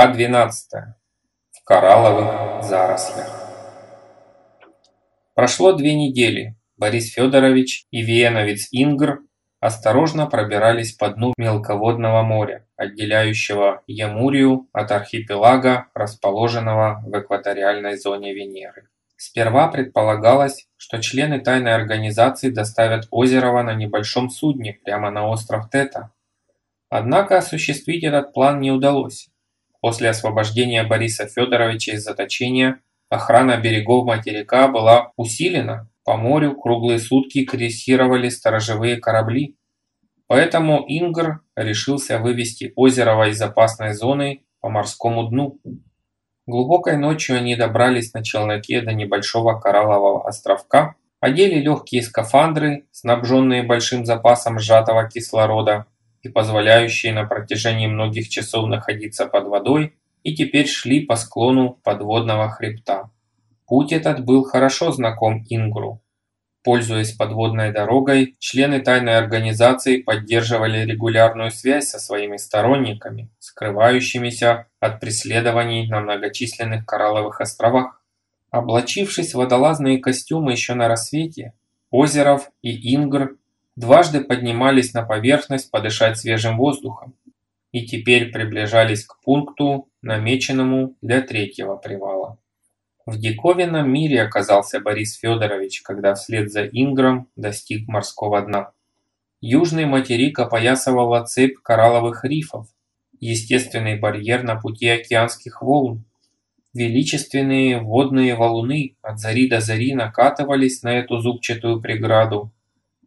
Глава 12. В коралловых зарослях. Прошло две недели. Борис Федорович и веяновец Ингр осторожно пробирались по дну мелководного моря, отделяющего Ямурию от архипелага, расположенного в экваториальной зоне Венеры. Сперва предполагалось, что члены тайной организации доставят Озерова на небольшом судне прямо на остров Тета. Однако осуществить этот план не удалось. После освобождения Бориса Федоровича из заточения охрана берегов материка была усилена, по морю круглые сутки крейсировали сторожевые корабли. Поэтому Ингр решился вывести Озерова из опасной зоны по морскому дну. Глубокой ночью они добрались на челноке до небольшого кораллового островка, одели легкие скафандры, снабженные большим запасом сжатого кислорода и позволяющие на протяжении многих часов находиться под водой, и теперь шли по склону подводного хребта. Путь этот был хорошо знаком Ингру. Пользуясь подводной дорогой, члены тайной организации поддерживали регулярную связь со своими сторонниками, скрывающимися от преследований на многочисленных коралловых островах. Облачившись в водолазные костюмы еще на рассвете, Озеров и Ингр дважды поднимались на поверхность подышать свежим воздухом и теперь приближались к пункту, намеченному для третьего привала. В диковинном мире оказался Борис Федорович, когда вслед за Ингром достиг морского дна. Южный материк опоясывала цепь коралловых рифов, естественный барьер на пути океанских волн. Величественные водные валуны от зари до зари накатывались на эту зубчатую преграду.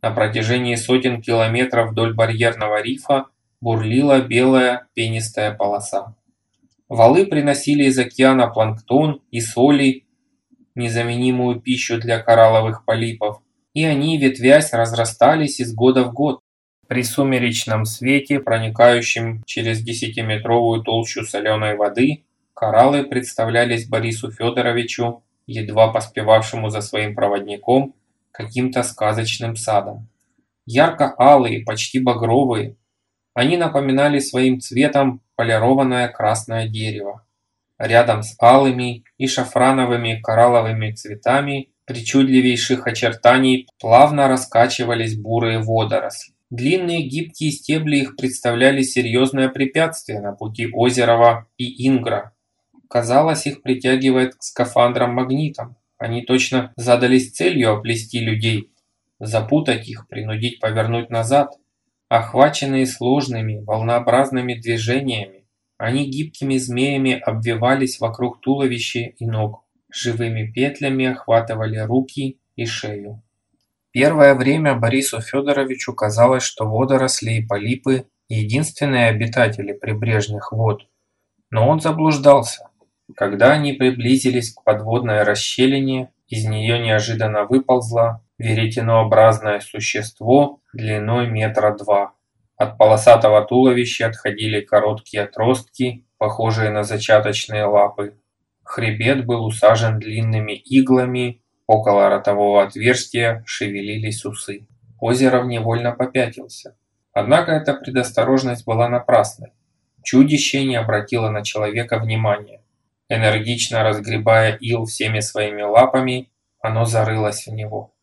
На протяжении сотен километров вдоль барьерного рифа бурлила белая пенистая полоса. Валы приносили из океана планктон и соли, незаменимую пищу для коралловых полипов, и они, ветвясь, разрастались из года в год. При сумеречном свете, проникающем через десятиметровую толщу соленой воды, кораллы представлялись Борису Федоровичу, едва поспевавшему за своим проводником, каким-то сказочным садом. Ярко-алые, почти багровые, они напоминали своим цветом полированное красное дерево. Рядом с алыми и шафрановыми коралловыми цветами причудливейших очертаний плавно раскачивались бурые водоросли. Длинные гибкие стебли их представляли серьезное препятствие на пути Озерова и Ингра. Казалось, их притягивает к скафандрам магнитом. Они точно задались целью оплести людей, запутать их, принудить повернуть назад. Охваченные сложными, волнообразными движениями, они гибкими змеями обвивались вокруг туловища и ног, живыми петлями охватывали руки и шею. Первое время Борису Федоровичу казалось, что водоросли и полипы – единственные обитатели прибрежных вод. Но он заблуждался. Когда они приблизились к подводной расщелине, из нее неожиданно выползла веретенообразное существо длиной метра два. От полосатого туловища отходили короткие отростки, похожие на зачаточные лапы. Хребет был усажен длинными иглами, около ротового отверстия шевелились усы. Озеров невольно попятился. Однако эта предосторожность была напрасной. Чудище не обратило на человека внимания. Энергично разгребая ил всеми своими лапами, оно зарылось в него.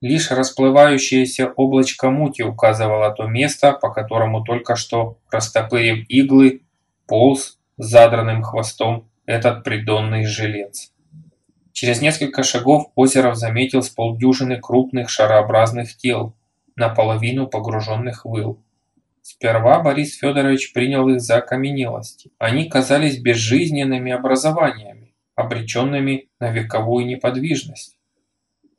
Лишь расплывающееся облачко мути указывало то место, по которому только что, растопырив иглы, полз задранным хвостом этот придонный жилец. Через несколько шагов Озеров заметил с полдюжины крупных шарообразных тел, наполовину погруженных в ил. Сперва Борис Федорович принял их за окаменелости. Они казались безжизненными образованиями, обреченными на вековую неподвижность.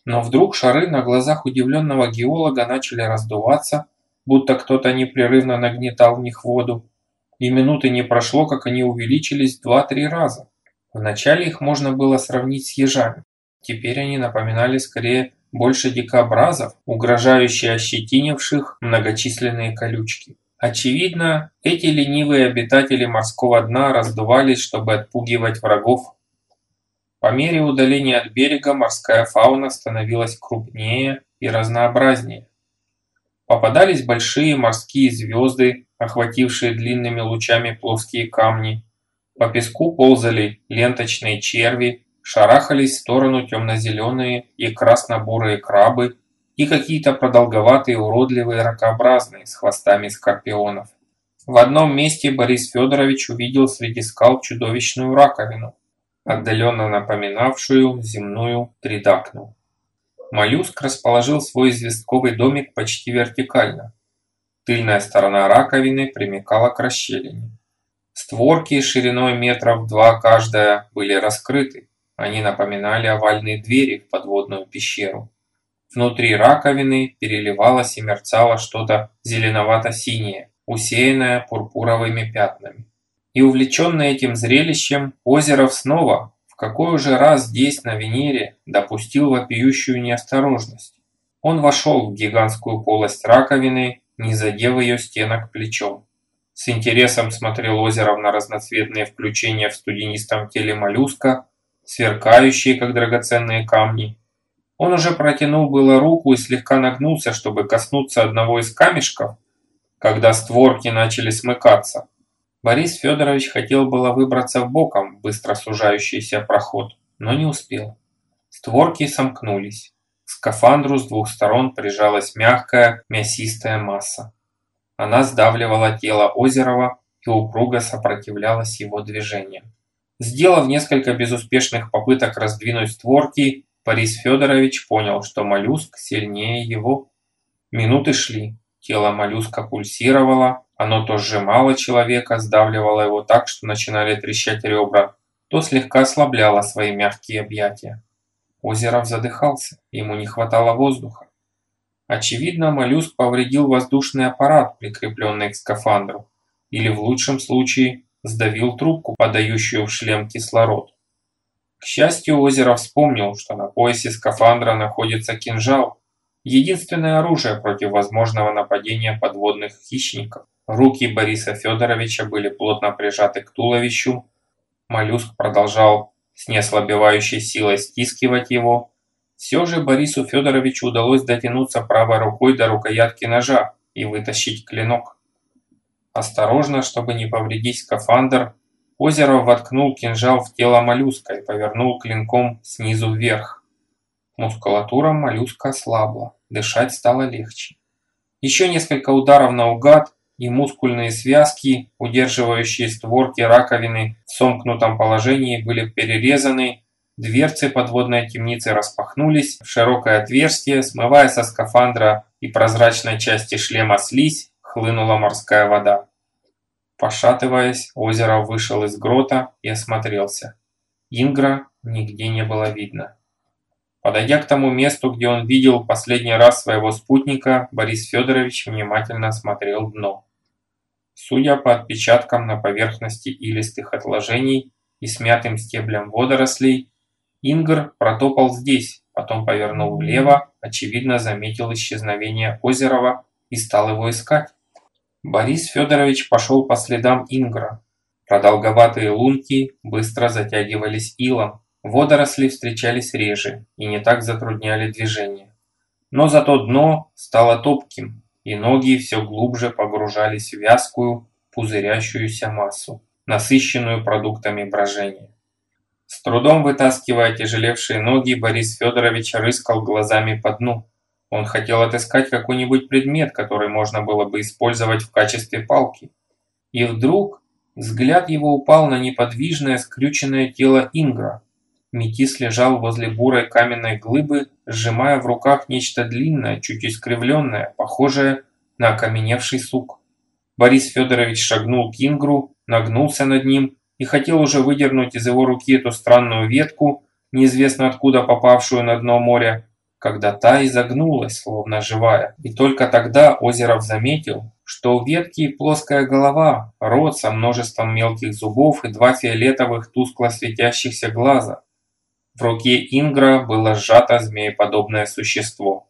Но вдруг шары на глазах удивленного геолога начали раздуваться, будто кто-то непрерывно нагнетал в них воду, и минуты не прошло, как они увеличились два-три раза. Вначале их можно было сравнить с ежами. Теперь они напоминали скорее больше дикобразов, угрожающе ощетинивших многочисленные колючки. Очевидно, эти ленивые обитатели морского дна раздувались, чтобы отпугивать врагов по мере удаления от берега морская фауна становилась крупнее и разнообразнее. Попадались большие морские звезды, охватившие длинными лучами плоские камни. По песку ползали ленточные черви, шарахались в сторону темно-зеленые и красно-бурые крабы и какие-то продолговатые уродливые ракообразные с хвостами скорпионов. В одном месте Борис Федорович увидел среди скал чудовищную раковину, отдаленно напоминавшую земную тридакну. Моллюск расположил свой известковый домик почти вертикально. Тыльная сторона раковины примыкала к расщелине. Створки шириной метров два каждая были раскрыты. Они напоминали овальные двери в подводную пещеру. Внутри раковины переливалось и мерцало что-то зеленовато-синее, усеянное пурпуровыми пятнами. И увлеченный этим зрелищем, Озеров снова, в какой уже раз здесь, на Венере, допустил вопиющую неосторожность. Он вошел в гигантскую полость раковины, не задев ее стенок плечом. С интересом смотрел Озеров на разноцветные включения в студенистом теле моллюска, сверкающие, как драгоценные камни. Он уже протянул было руку и слегка нагнулся, чтобы коснуться одного из камешков, когда створки начали смыкаться. Борис Федорович хотел было выбраться в боком в быстро сужающийся проход, но не успел. Створки сомкнулись. К скафандру с двух сторон прижалась мягкая, мясистая масса. Она сдавливала тело Озерова и упруго сопротивлялась его движениям. Сделав несколько безуспешных попыток раздвинуть створки, Борис Федорович понял, что моллюск сильнее его. Минуты шли. Тело моллюска пульсировало, оно то сжимало человека, сдавливало его так, что начинали трещать ребра, то слегка ослабляло свои мягкие объятия. Озеров задыхался, ему не хватало воздуха. Очевидно, моллюск повредил воздушный аппарат, прикрепленный к скафандру, или в лучшем случае сдавил трубку, подающую в шлем кислород. К счастью, Озеров вспомнил, что на поясе скафандра находится кинжал, Единственное оружие против возможного нападения подводных хищников. Руки Бориса Федоровича были плотно прижаты к туловищу. Моллюск продолжал с неослабевающей силой стискивать его. Все же Борису Федоровичу удалось дотянуться правой рукой до рукоятки ножа и вытащить клинок. Осторожно, чтобы не повредить скафандр, Озеров воткнул кинжал в тело моллюска и повернул клинком снизу вверх. Мускулатура моллюска ослабла, дышать стало легче. Еще несколько ударов наугад, и мускульные связки, удерживающие створки раковины в сомкнутом положении, были перерезаны, дверцы подводной темницы распахнулись в широкое отверстие, смывая со скафандра и прозрачной части шлема слизь, хлынула морская вода. Пошатываясь, озеро вышел из грота и осмотрелся. Ингра нигде не было видно. Подойдя к тому месту, где он видел последний раз своего спутника, Борис Федорович внимательно осмотрел дно. Судя по отпечаткам на поверхности илистых отложений и смятым стеблям водорослей, Ингр протопал здесь, потом повернул влево, очевидно заметил исчезновение Озерова и стал его искать. Борис Федорович пошел по следам Ингра. Продолговатые лунки быстро затягивались илом, Водоросли встречались реже и не так затрудняли движение. Но зато дно стало топким, и ноги все глубже погружались в вязкую, пузырящуюся массу, насыщенную продуктами брожения. С трудом вытаскивая тяжелевшие ноги, Борис Федорович рыскал глазами по дну. Он хотел отыскать какой-нибудь предмет, который можно было бы использовать в качестве палки. И вдруг взгляд его упал на неподвижное скрюченное тело Ингра, Метис лежал возле бурой каменной глыбы, сжимая в руках нечто длинное, чуть искривленное, похожее на окаменевший сук. Борис Федорович шагнул к Ингру, нагнулся над ним и хотел уже выдернуть из его руки эту странную ветку, неизвестно откуда попавшую на дно моря, когда та изогнулась, словно живая. И только тогда Озеров заметил, что у ветки плоская голова, рот со множеством мелких зубов и два фиолетовых тускло светящихся глаза. В руке Ингра было сжато змееподобное существо.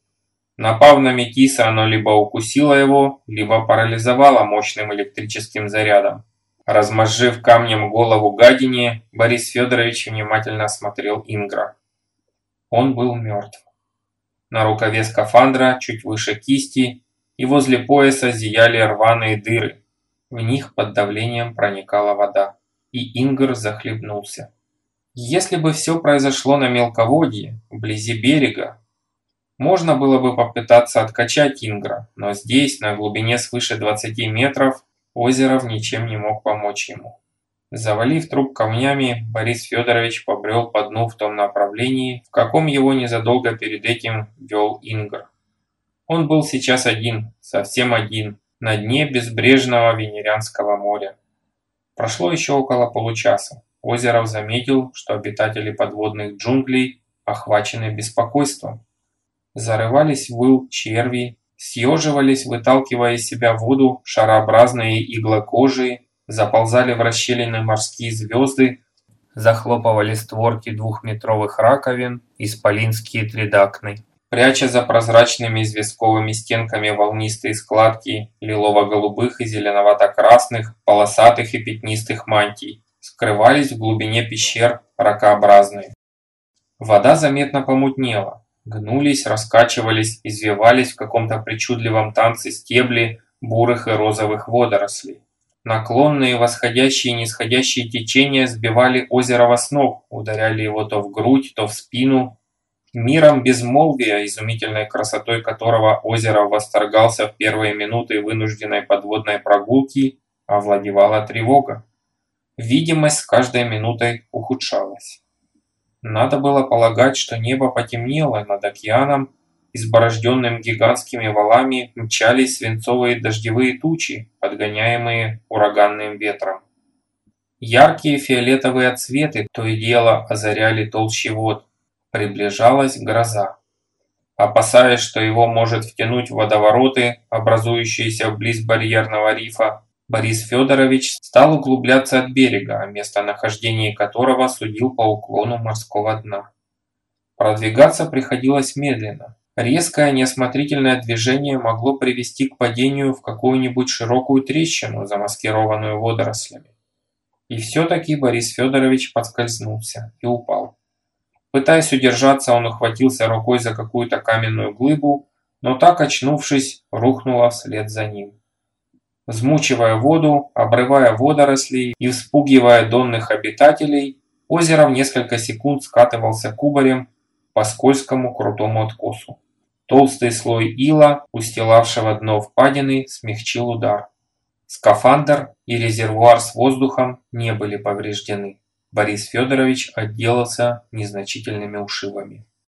Напав на Метиса, оно либо укусило его, либо парализовало мощным электрическим зарядом. Размозжив камнем голову гадине, Борис Федорович внимательно осмотрел Ингра. Он был мертв. На рукаве скафандра, чуть выше кисти, и возле пояса зияли рваные дыры. В них под давлением проникала вода. и Ингр захлебнулся. Если бы все произошло на мелководье, вблизи берега, можно было бы попытаться откачать Ингра, но здесь, на глубине свыше 20 метров, Озеров ничем не мог помочь ему. Завалив труп камнями, Борис Федорович побрел по дну в том направлении, в каком его незадолго перед этим вел Ингр. Он был сейчас один, совсем один, на дне безбрежного Венерянского моря. Прошло еще около получаса. Озеров заметил, что обитатели подводных джунглей охвачены беспокойством. Зарывались выл черви, съеживались, выталкивая из себя воду шарообразные иглокожие, заползали в расщелины морские звезды, захлопывали створки двухметровых раковин, исполинские тридакны. Пряча за прозрачными известковыми стенками волнистые складки лилово-голубых и зеленовато-красных, полосатых и пятнистых мантий, скрывались в глубине пещер ракообразные. Вода заметно помутнела, гнулись, раскачивались, извивались в каком-то причудливом танце стебли бурых и розовых водорослей. Наклонные восходящие и нисходящие течения сбивали озеро с ног, ударяли его то в грудь, то в спину. Миром безмолвия, изумительной красотой которого озеро восторгался в первые минуты вынужденной подводной прогулки, овладевала тревога. Видимость с каждой минутой ухудшалась. Надо было полагать, что небо потемнело над океаном, изборожденным гигантскими валами мчались свинцовые дождевые тучи, подгоняемые ураганным ветром. Яркие фиолетовые отсветы то и дело озаряли толщи вод. Приближалась гроза. Опасаясь, что его может втянуть в водовороты, образующиеся вблизи барьерного рифа, Борис Федорович стал углубляться от берега, о местонахождении которого судил по уклону морского дна. Продвигаться приходилось медленно. Резкое неосмотрительное движение могло привести к падению в какую-нибудь широкую трещину, замаскированную водорослями. И все-таки Борис Федорович подскользнулся и упал. Пытаясь удержаться, он ухватился рукой за какую-то каменную глыбу, но так, очнувшись, рухнула вслед за ним. Взмучивая воду, обрывая водоросли и вспугивая донных обитателей, озеро в несколько секунд скатывался кубарем по скользкому крутому откосу. Толстый слой ила, устилавшего дно впадины, смягчил удар. Скафандр и резервуар с воздухом не были повреждены. Борис Федорович отделался незначительными ушибами.